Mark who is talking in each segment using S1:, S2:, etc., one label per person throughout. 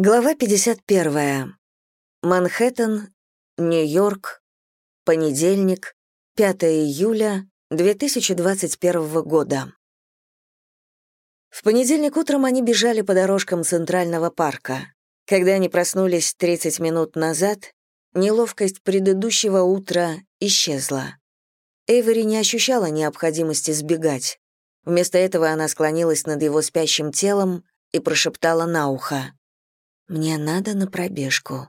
S1: Глава 51. Манхэттен, Нью-Йорк, понедельник, 5 июля 2021 года. В понедельник утром они бежали по дорожкам Центрального парка. Когда они проснулись 30 минут назад, неловкость предыдущего утра исчезла. Эйвери не ощущала необходимости сбегать. Вместо этого она склонилась над его спящим телом и прошептала на ухо. «Мне надо на пробежку».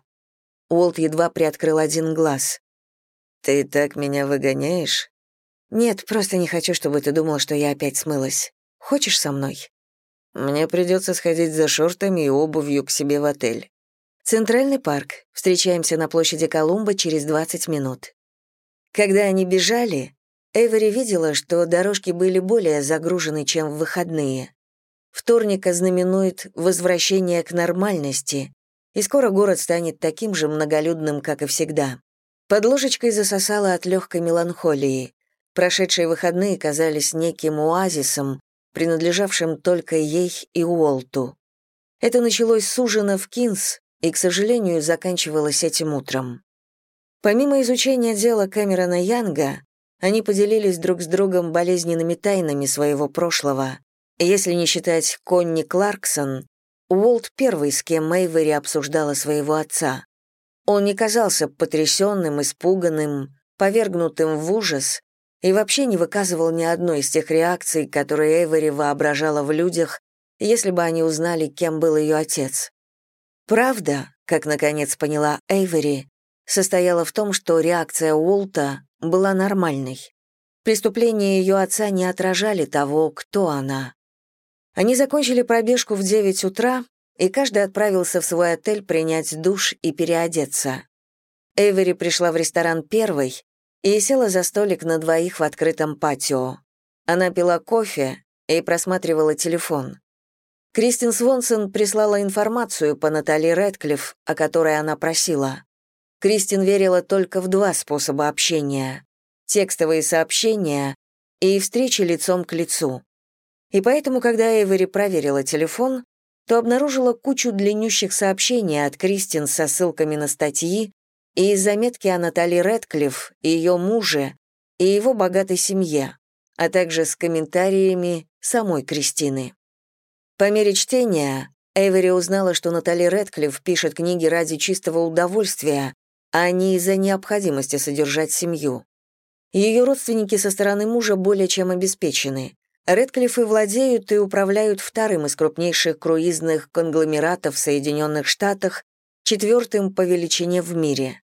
S1: Уолт едва приоткрыл один глаз.
S2: «Ты так меня выгоняешь?»
S1: «Нет, просто не хочу, чтобы ты думал, что я опять смылась. Хочешь со мной?»
S2: «Мне придется сходить за шортами и обувью к себе в отель».
S1: «Центральный парк. Встречаемся на площади Колумба через 20 минут». Когда они бежали, Эвери видела, что дорожки были более загружены, чем в выходные. Вторник ознаменует возвращение к нормальности, и скоро город станет таким же многолюдным, как и всегда. Под ложечкой засосало от легкой меланхолии. Прошедшие выходные казались неким оазисом, принадлежавшим только ей и Уолту. Это началось с ужина в Кинс и, к сожалению, заканчивалось этим утром. Помимо изучения дела Кэмерона Янга, они поделились друг с другом болезненными тайнами своего прошлого, если не считать Конни Кларксон, Уолт первый, с кем Мэйвери обсуждала своего отца. Он не казался потрясенным, испуганным, повергнутым в ужас и вообще не выказывал ни одной из тех реакций, которые Эйвери воображала в людях, если бы они узнали, кем был ее отец. Правда, как наконец поняла Эйвери, состояла в том, что реакция Уолта была нормальной. Преступления ее отца не отражали того, кто она. Они закончили пробежку в 9 утра, и каждый отправился в свой отель принять душ и переодеться. Эвери пришла в ресторан первой и села за столик на двоих в открытом патио. Она пила кофе и просматривала телефон. Кристин Свонсон прислала информацию по Натали Рэдклифф, о которой она просила. Кристин верила только в два способа общения — текстовые сообщения и встречи лицом к лицу. И поэтому, когда Эйвери проверила телефон, то обнаружила кучу длиннющих сообщений от Кристин со ссылками на статьи и заметки о Натали Рэдклифф ее муже и его богатой семье, а также с комментариями самой Кристины. По мере чтения Эйвери узнала, что Натали Рэдклифф пишет книги ради чистого удовольствия, а не из-за необходимости содержать семью. Ее родственники со стороны мужа более чем обеспечены. Редклиффы владеют и управляют вторым из крупнейших круизных конгломератов в Соединенных Штатах, четвертым по величине в мире.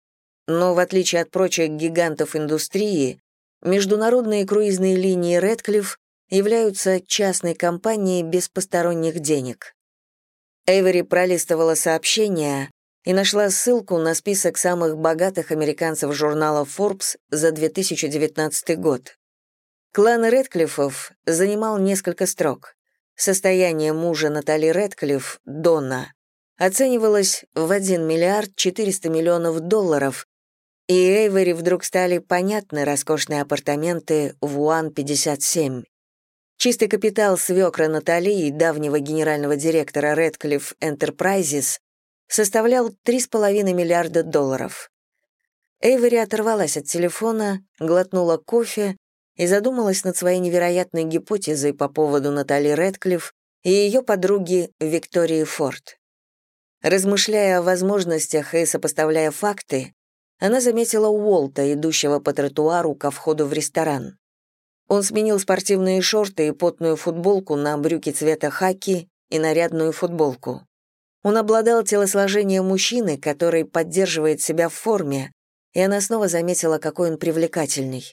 S1: Но в отличие от прочих гигантов индустрии, международные круизные линии Редклифф являются частной компанией без посторонних денег. Эйвери пролистывала сообщения и нашла ссылку на список самых богатых американцев журнала Forbes за 2019 год. Клан Редклиффов занимал несколько строк. Состояние мужа Натали Редклифф, Дона, оценивалось в 1 миллиард 400 миллионов долларов, и Эйвери вдруг стали понятны роскошные апартаменты в Уан-57. Чистый капитал свекра Натали и давнего генерального директора Редклифф Enterprises составлял 3,5 миллиарда долларов. Эйвери оторвалась от телефона, глотнула кофе и задумалась над своей невероятной гипотезой по поводу Натали Рэдклифф и ее подруги Виктории Форд. Размышляя о возможностях и сопоставляя факты, она заметила Уолта, идущего по тротуару ко входу в ресторан. Он сменил спортивные шорты и потную футболку на брюки цвета хаки и нарядную футболку. Он обладал телосложением мужчины, который поддерживает себя в форме, и она снова заметила, какой он привлекательный.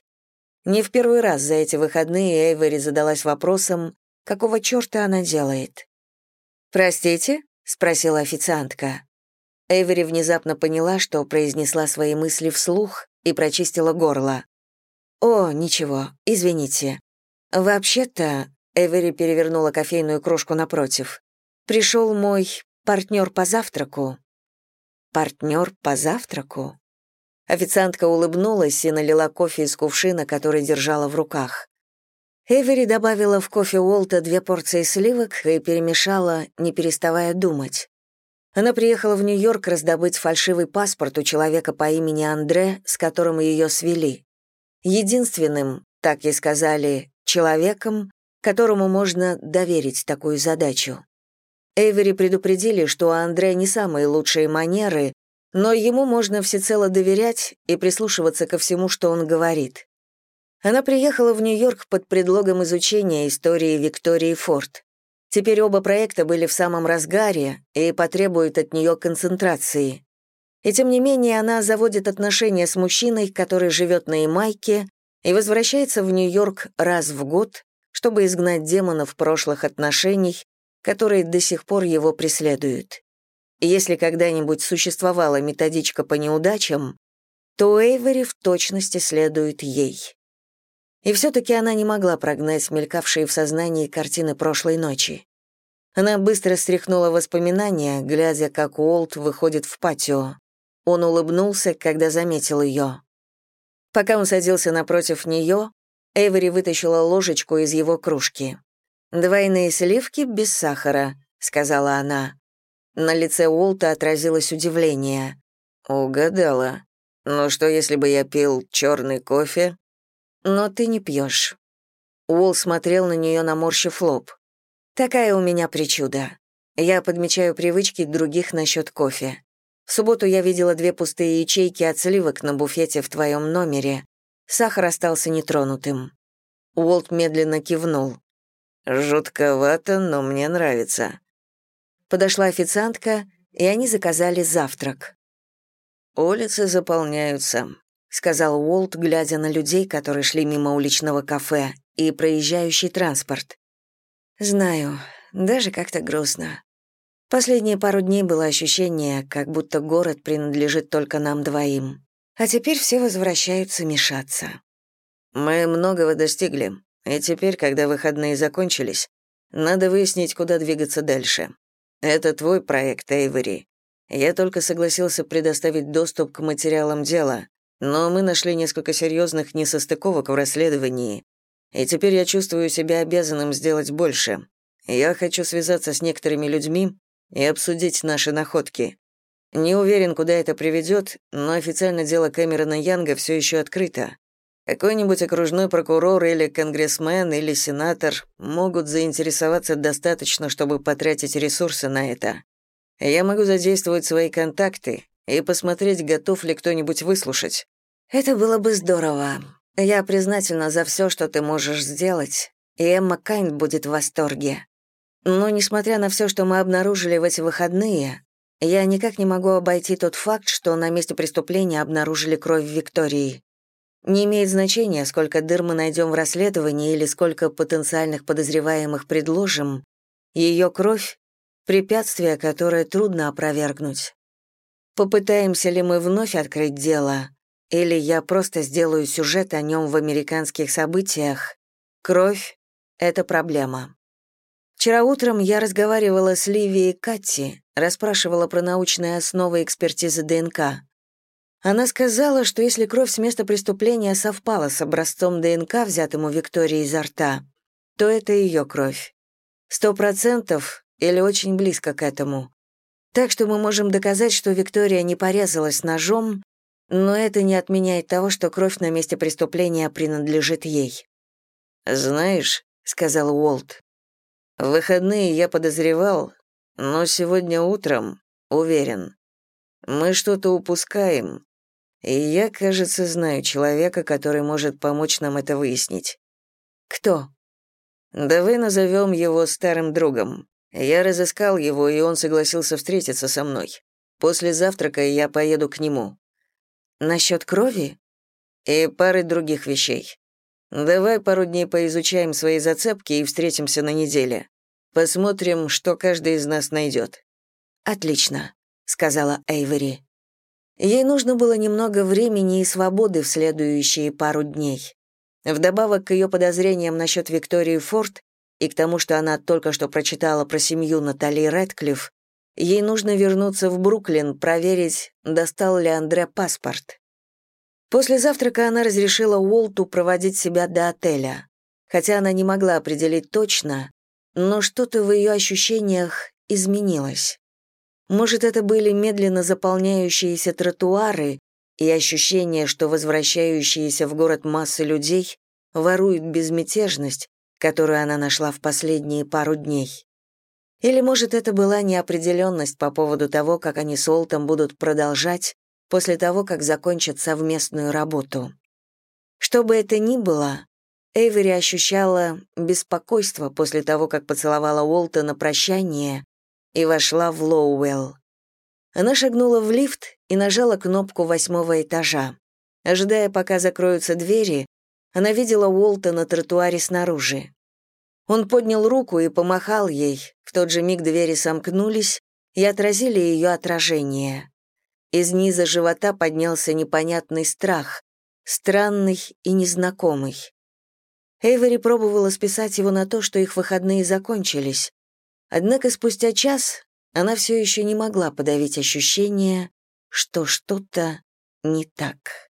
S1: Не в первый раз за эти выходные Эйвери задалась вопросом, какого черта она делает. «Простите?» — спросила официантка. Эйвери внезапно поняла, что произнесла свои мысли вслух и прочистила горло. «О, ничего, извините. Вообще-то...» — Эйвери перевернула кофейную кружку напротив. «Пришел мой партнер по завтраку». «Партнер по завтраку?» Официантка улыбнулась и налила кофе из кувшина, который держала в руках. Эвери добавила в кофе Уолта две порции сливок и перемешала, не переставая думать. Она приехала в Нью-Йорк раздобыть фальшивый паспорт у человека по имени Андре, с которым ее свели. Единственным, так ей сказали, человеком, которому можно доверить такую задачу. Эйвери предупредили, что у Андре не самые лучшие манеры, но ему можно всецело доверять и прислушиваться ко всему, что он говорит. Она приехала в Нью-Йорк под предлогом изучения истории Виктории Форд. Теперь оба проекта были в самом разгаре и потребуют от нее концентрации. И тем не менее она заводит отношения с мужчиной, который живет на Ямайке, и возвращается в Нью-Йорк раз в год, чтобы изгнать демонов прошлых отношений, которые до сих пор его преследуют. Если когда-нибудь существовала методичка по неудачам, то Эйвери в точности следует ей. И все-таки она не могла прогнать мелькавшие в сознании картины прошлой ночи. Она быстро стряхнула воспоминания, глядя, как Уолт выходит в патио. Он улыбнулся, когда заметил ее. Пока он садился напротив нее, Эйвери вытащила ложечку из его кружки. «Двойные сливки без сахара», — сказала она. На лице Уолта отразилось удивление. «Угадала. Но что, если бы я пил черный кофе?» «Но ты не пьешь». Уолл смотрел на нее, наморщив лоб. «Такая у меня причуда. Я подмечаю привычки других насчет кофе. В субботу я видела две пустые ячейки от сливок на буфете в твоем номере. Сахар остался нетронутым». Уолт медленно кивнул. «Жутковато, но мне нравится». Подошла официантка, и они заказали завтрак. «Улицы заполняются», — сказал Уолт, глядя на людей, которые шли мимо уличного кафе, и проезжающий транспорт. «Знаю, даже как-то грустно. Последние пару дней было ощущение, как будто город принадлежит только нам двоим. А теперь все возвращаются мешаться». «Мы многого достигли, и теперь, когда выходные закончились, надо выяснить, куда двигаться дальше. Это твой проект, Эйвери. Я только согласился предоставить доступ к материалам дела, но мы нашли несколько серьезных несостыковок в расследовании, и теперь я чувствую себя обязанным сделать больше. Я хочу связаться с некоторыми людьми и обсудить наши находки. Не уверен, куда это приведет, но официально дело Кэмерона Янга все еще открыто. Какой-нибудь окружной прокурор или конгрессмен или сенатор могут заинтересоваться достаточно, чтобы потратить ресурсы на это. Я могу задействовать свои контакты и посмотреть, готов ли кто-нибудь выслушать. Это было бы здорово. Я признательна за все, что ты можешь сделать, и Эмма Кайнд будет в восторге. Но несмотря на все, что мы обнаружили в эти выходные, я никак не могу обойти тот факт, что на месте преступления обнаружили кровь Виктории. Не имеет значения, сколько дыр мы найдем в расследовании или сколько потенциальных подозреваемых предложим, ее кровь — препятствие, которое трудно опровергнуть. Попытаемся ли мы вновь открыть дело, или я просто сделаю сюжет о нем в американских событиях, кровь — это проблема. Вчера утром я разговаривала с Ливией Катти, расспрашивала про научные основы экспертизы ДНК. Она сказала, что если кровь с места преступления совпала с образцом ДНК, взятым у Виктории изо рта, то это ее кровь. Сто процентов или очень близко к этому. Так что мы можем доказать, что Виктория не порезалась ножом, но это не отменяет того, что кровь на месте преступления принадлежит ей. «Знаешь», — сказал Уолт, — «в выходные я подозревал, но сегодня утром уверен. Мы что-то упускаем, и я, кажется, знаю человека, который может помочь нам это выяснить. Кто? Давай назовем его старым другом. Я разыскал его, и он согласился встретиться со мной. После завтрака я поеду к нему. Насчет крови? И пары других вещей. Давай пару дней поизучаем свои зацепки и встретимся на неделе. Посмотрим, что каждый из нас найдет. Отлично, сказала Эйвери. Ей нужно было немного времени и свободы в следующие пару дней. Вдобавок к ее подозрениям насчет Виктории Форд и к тому, что она только что прочитала про семью Натали Рэдклифф, ей нужно вернуться в Бруклин, проверить, достал ли Андре паспорт. После завтрака она разрешила Уолту проводить себя до отеля. Хотя она не могла определить точно, но что-то в ее ощущениях изменилось. Может, это были медленно заполняющиеся тротуары и ощущение, что возвращающиеся в город массы людей воруют безмятежность, которую она нашла в последние пару дней. Или, может, это была неопределенность по поводу того, как они с Олтом будут продолжать после того, как закончат совместную работу. Что бы это ни было, Эйвери ощущала беспокойство после того, как поцеловала Уолта на прощание и вошла в Лоуэлл. Она шагнула в лифт и нажала кнопку восьмого этажа. Ожидая, пока закроются двери, она видела Уолта на тротуаре снаружи. Он поднял руку и помахал ей, в тот же миг двери сомкнулись и отразили ее отражение. Из низа живота поднялся непонятный страх, странный и незнакомый. Эйвори пробовала списать его на то, что их выходные закончились. Однако спустя час она все еще не могла подавить ощущение, что что-то не так.